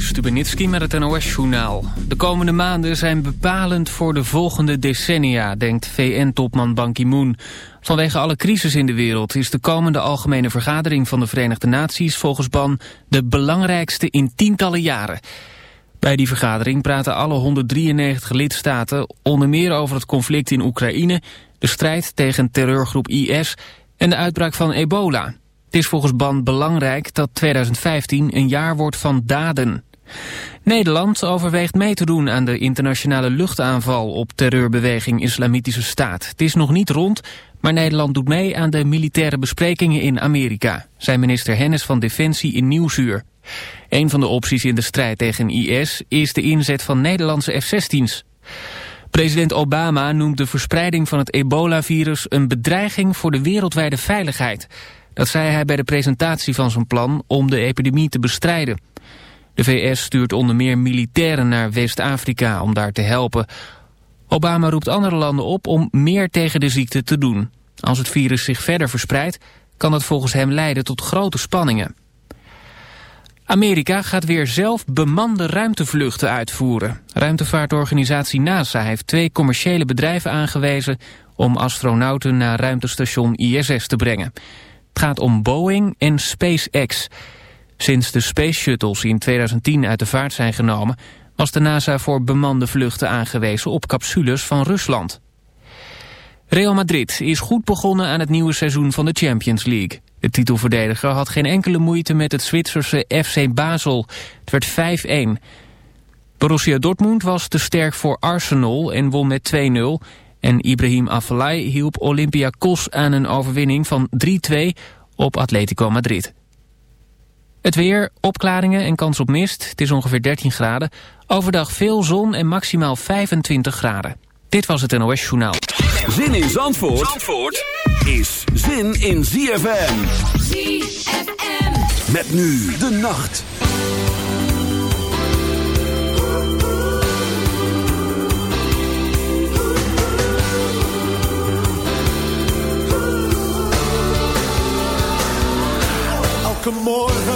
Stubenitski met het NOS-journaal. De komende maanden zijn bepalend voor de volgende decennia, denkt VN-topman Ban Ki-moon. Vanwege alle crisis in de wereld is de komende algemene vergadering van de Verenigde Naties volgens Ban de belangrijkste in tientallen jaren. Bij die vergadering praten alle 193 lidstaten onder meer over het conflict in Oekraïne, de strijd tegen terreurgroep IS en de uitbraak van ebola. Het is volgens Ban belangrijk dat 2015 een jaar wordt van daden. Nederland overweegt mee te doen aan de internationale luchtaanval op terreurbeweging Islamitische Staat. Het is nog niet rond, maar Nederland doet mee aan de militaire besprekingen in Amerika, zei minister Hennis van Defensie in Nieuwsuur. Een van de opties in de strijd tegen IS is de inzet van Nederlandse F-16's. President Obama noemt de verspreiding van het ebola-virus een bedreiging voor de wereldwijde veiligheid. Dat zei hij bij de presentatie van zijn plan om de epidemie te bestrijden. De VS stuurt onder meer militairen naar West-Afrika om daar te helpen. Obama roept andere landen op om meer tegen de ziekte te doen. Als het virus zich verder verspreidt, kan dat volgens hem leiden tot grote spanningen. Amerika gaat weer zelf bemande ruimtevluchten uitvoeren. Ruimtevaartorganisatie NASA heeft twee commerciële bedrijven aangewezen... om astronauten naar ruimtestation ISS te brengen. Het gaat om Boeing en SpaceX. Sinds de Space Shuttles in 2010 uit de vaart zijn genomen... was de NASA voor bemande vluchten aangewezen op capsules van Rusland. Real Madrid is goed begonnen aan het nieuwe seizoen van de Champions League. De titelverdediger had geen enkele moeite met het Zwitserse FC Basel. Het werd 5-1. Borussia Dortmund was te sterk voor Arsenal en won met 2-0... En Ibrahim Afellay hielp Olympiakos aan een overwinning van 3-2 op Atletico Madrid. Het weer, opklaringen en kans op mist. Het is ongeveer 13 graden. Overdag veel zon en maximaal 25 graden. Dit was het NOS Journaal. Zin in Zandvoort, Zandvoort is zin in ZFM. ZFM. Met nu de nacht. elke morgen,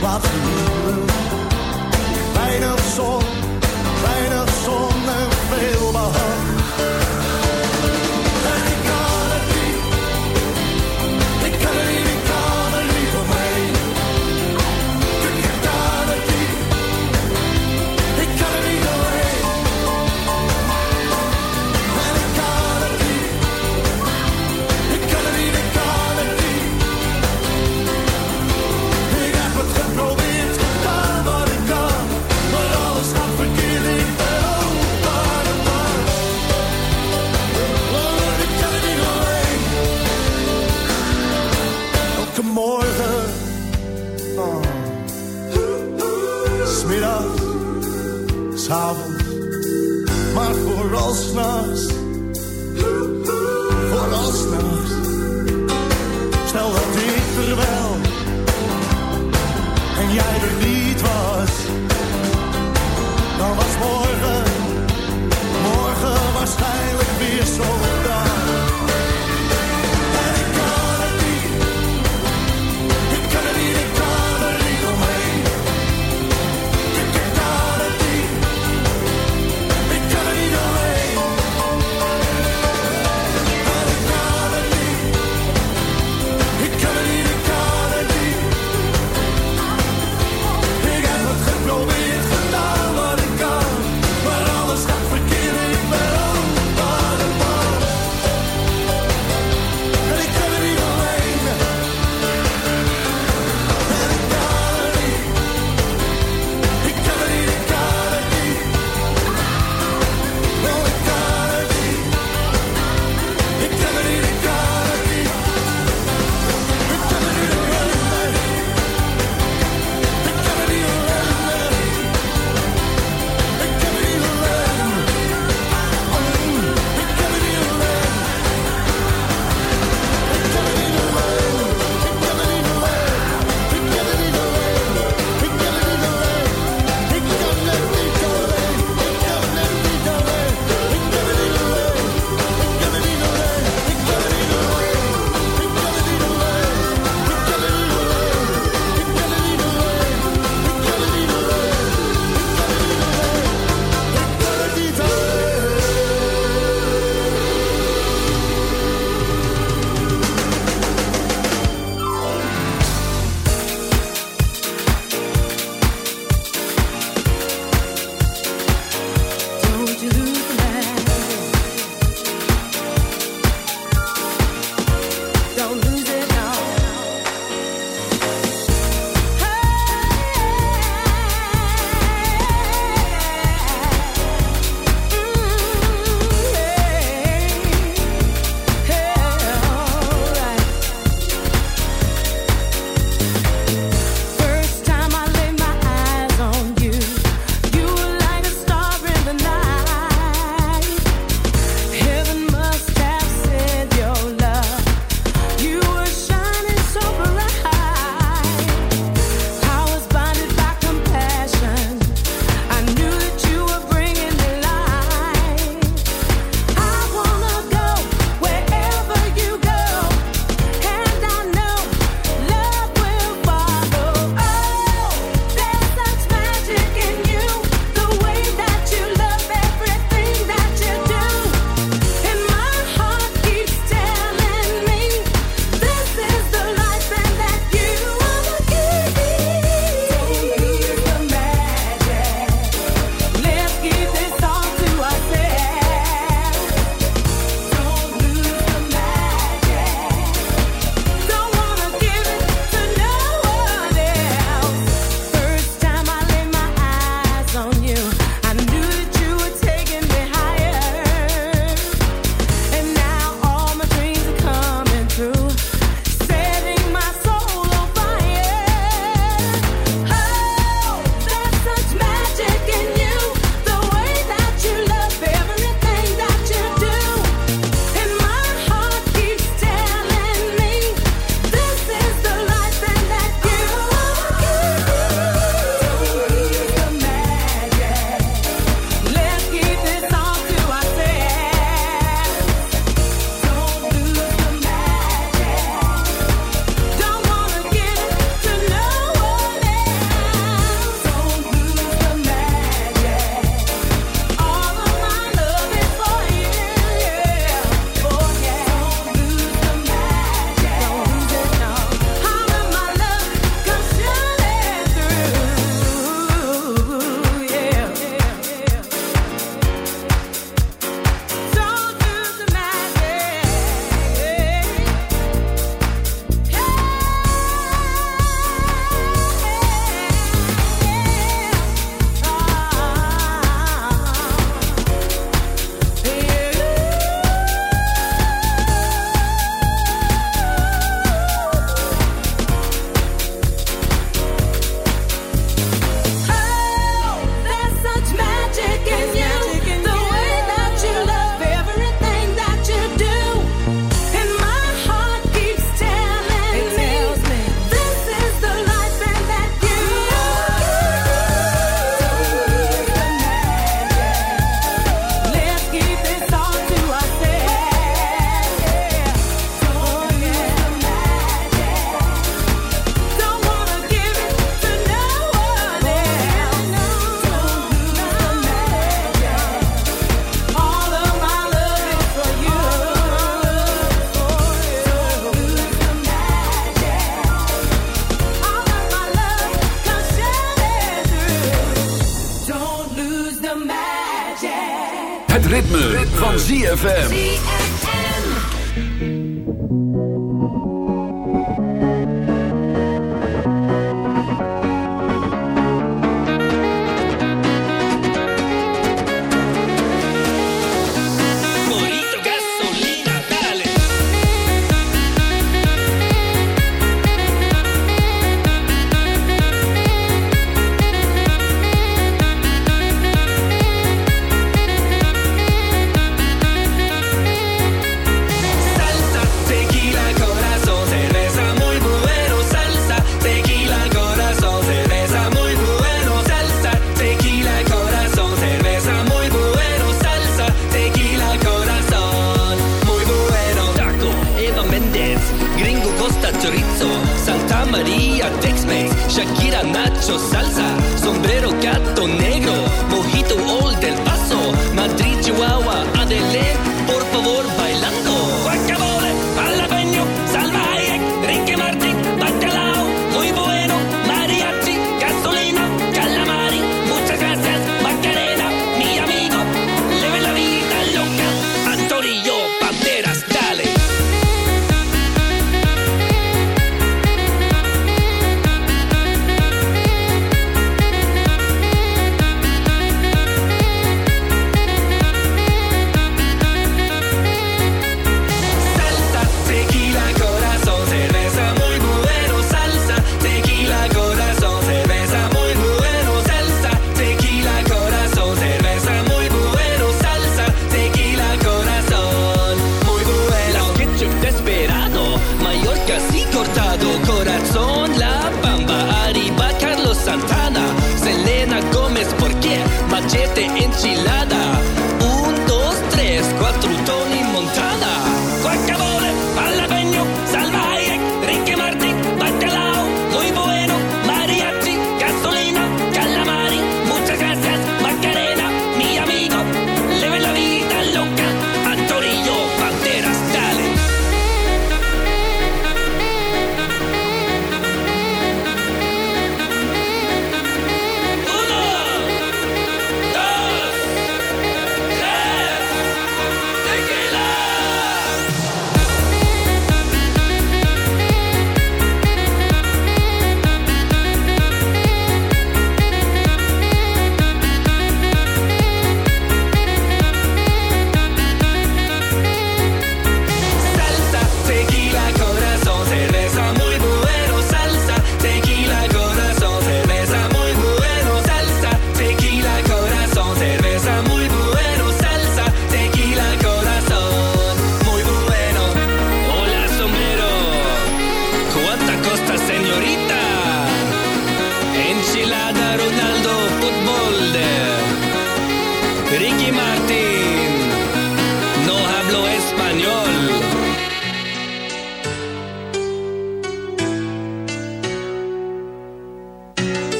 huren. Weinig zon,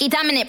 Nicki dominant,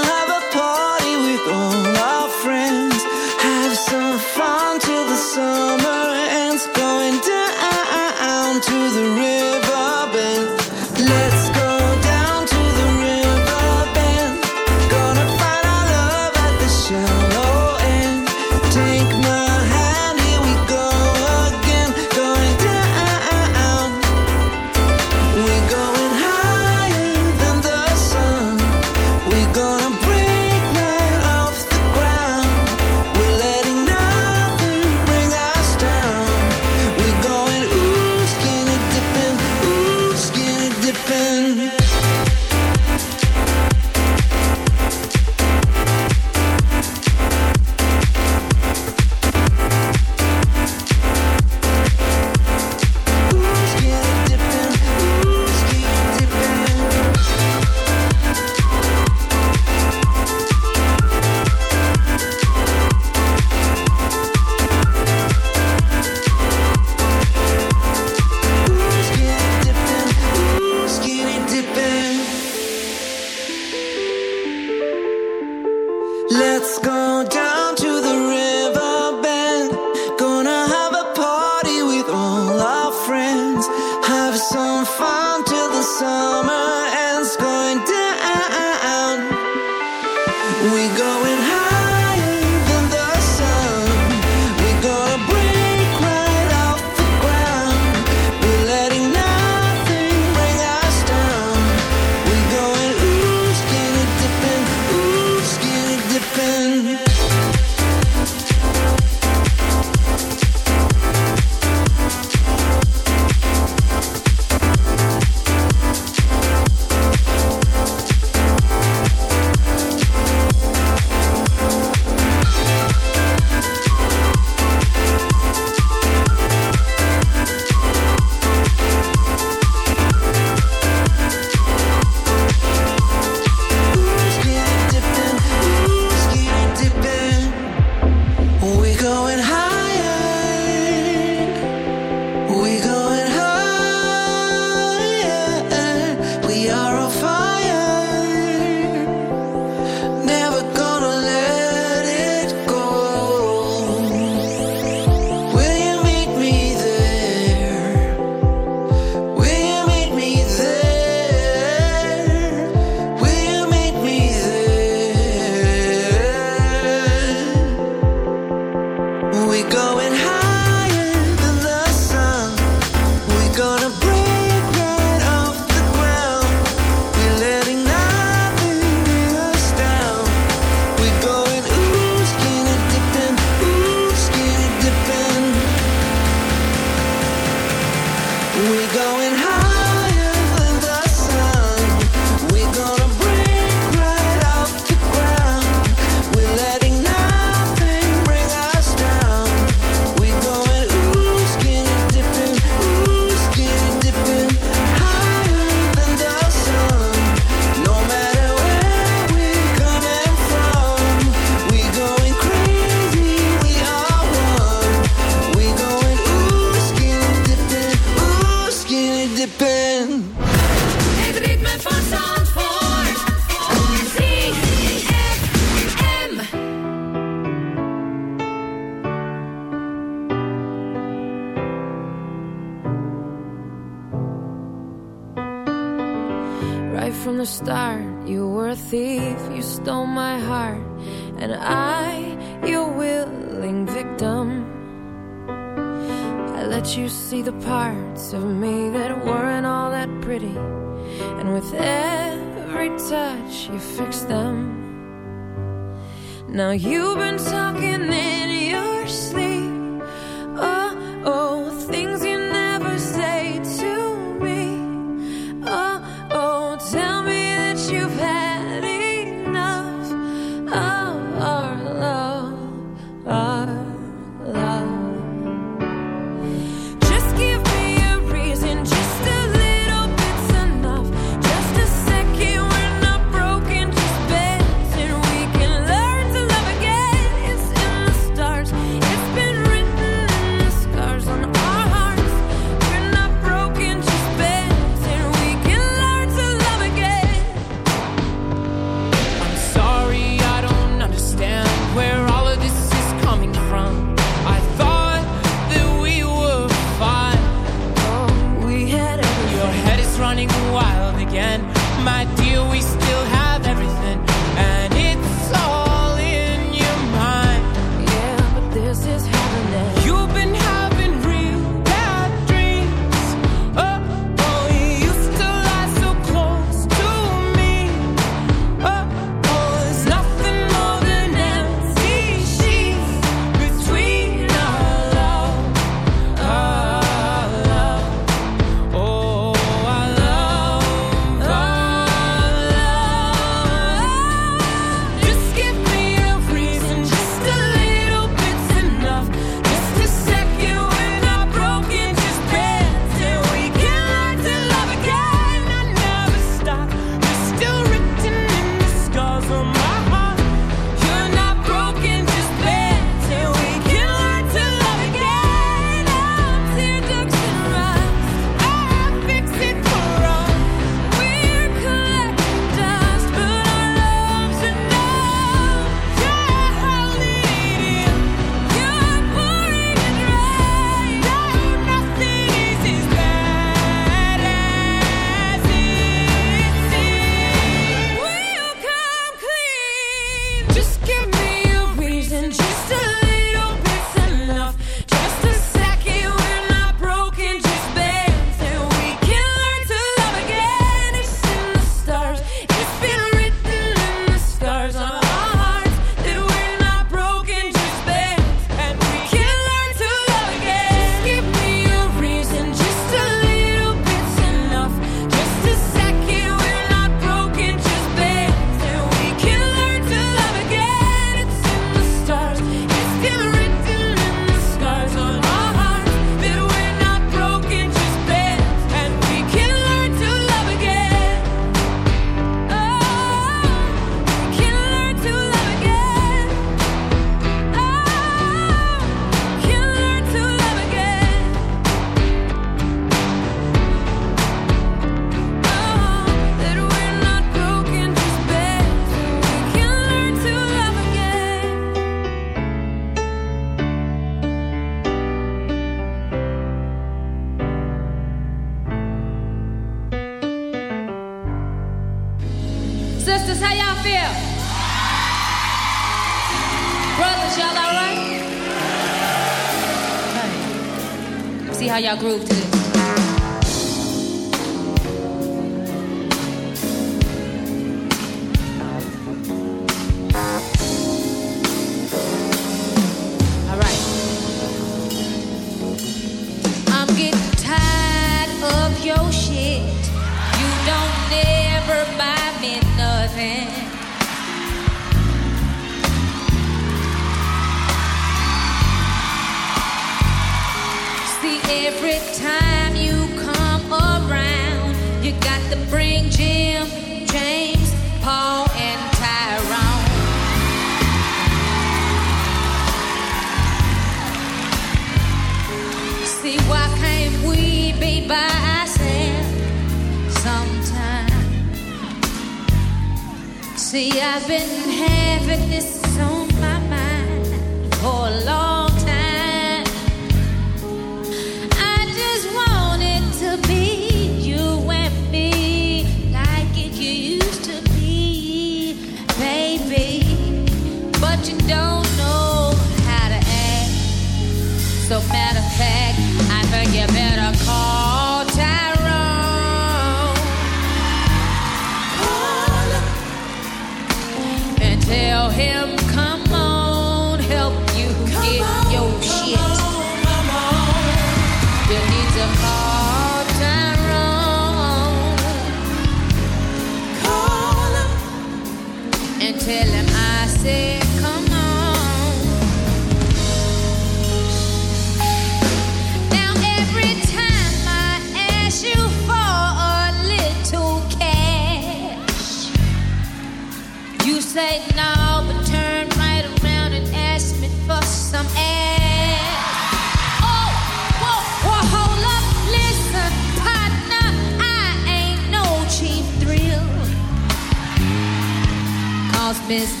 vez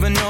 Even know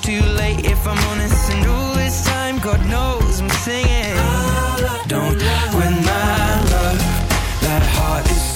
too late if I'm honest. And all this time, God knows I'm singing. Don't win my love, that heart is